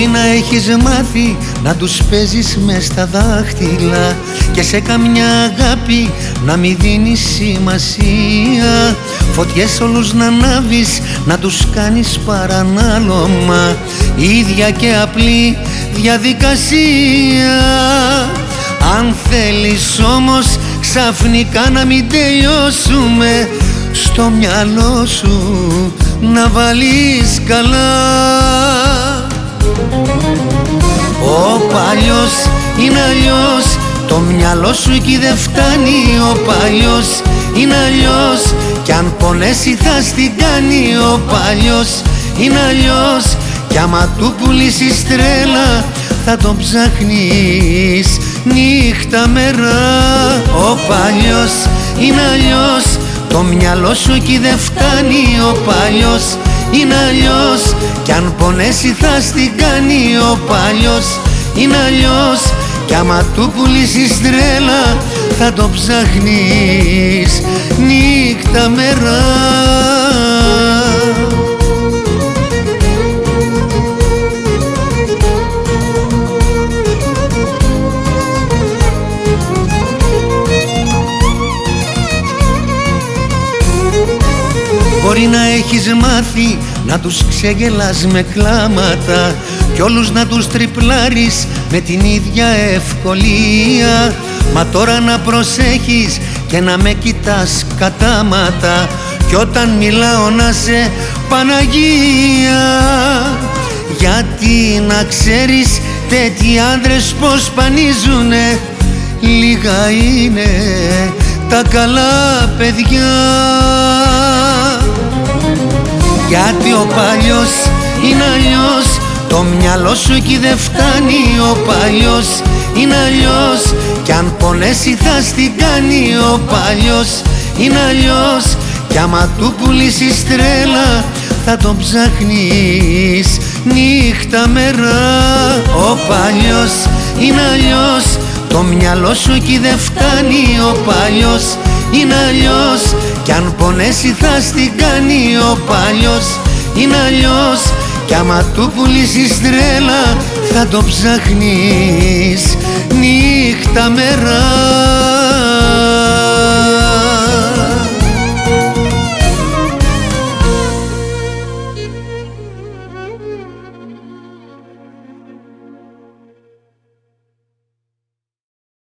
να έχεις μάθει να τους παίζεις μες στα δάχτυλα Και σε καμιά αγάπη να μη δίνεις σημασία. Φωτιές όλους να ανάβεις, να τους κάνεις παρανάλωμα. Ίδια και απλή διαδικασία. Αν θέλεις όμως ξαφνικά να μην τελειώσουμε Στο μυαλό σου να βάλεις καλά. Ο παλιός είναι αλλιώς. Το μυαλό σου εκεί δεν φτάνει Ο παλιός είναι αλλιώς. Κι αν πονέσει θα στην κάνει Ο παλιός είναι αλλιώς. Κι άμα του πουλήσεις τρέλα Θα τον ψάχνεις νύχτα μέρα. Ο παλιός είναι αλλιώς. Το μυαλό σου εκεί δεν φτάνει Ο παλιός είναι αλλιώς. Κι αν πονέσει θα στην κάνει ο παλιός Είναι αλλιώς Κι άμα του πουλήσεις τρέλα θα το ψάχνεις νύχτα μέρα. Μπορεί να έχεις μάθει να τους ξεγελάς με κλάματα Κι όλους να τους τριπλάρεις με την ίδια ευκολία. Μα τώρα να προσέχεις και να με κοιτάς κατάματα. Κι όταν μιλάω να σε Παναγία Γιατί να ξέρεις τέτοιοι άντρες πως πανίζουνε; Λίγα είναι τα καλά παιδιά. Γιατί ο παλιός είναι αλλιώς Το μυαλό σου εκεί δεν φτάνει Ο παλιός είναι αλλιώς. Κι αν πονέσει θα στην κάνει Ο παλιός είναι αλλιώς. Κι άμα του πουλήσεις τρέλα θα τον ψάχνεις νύχτα μέρα. Ο παλιός είναι αλλιώς. Το μυαλό σου εκεί δεν φτάνει Ο παλιός είναι αλλιώς. Κι αν πονέσει θα στην κάνει ο παλιός Είναι αλλιώς Κι άμα του πουλήσεις τρέλα Θα το ψάχνεις. Νύχτα μέρα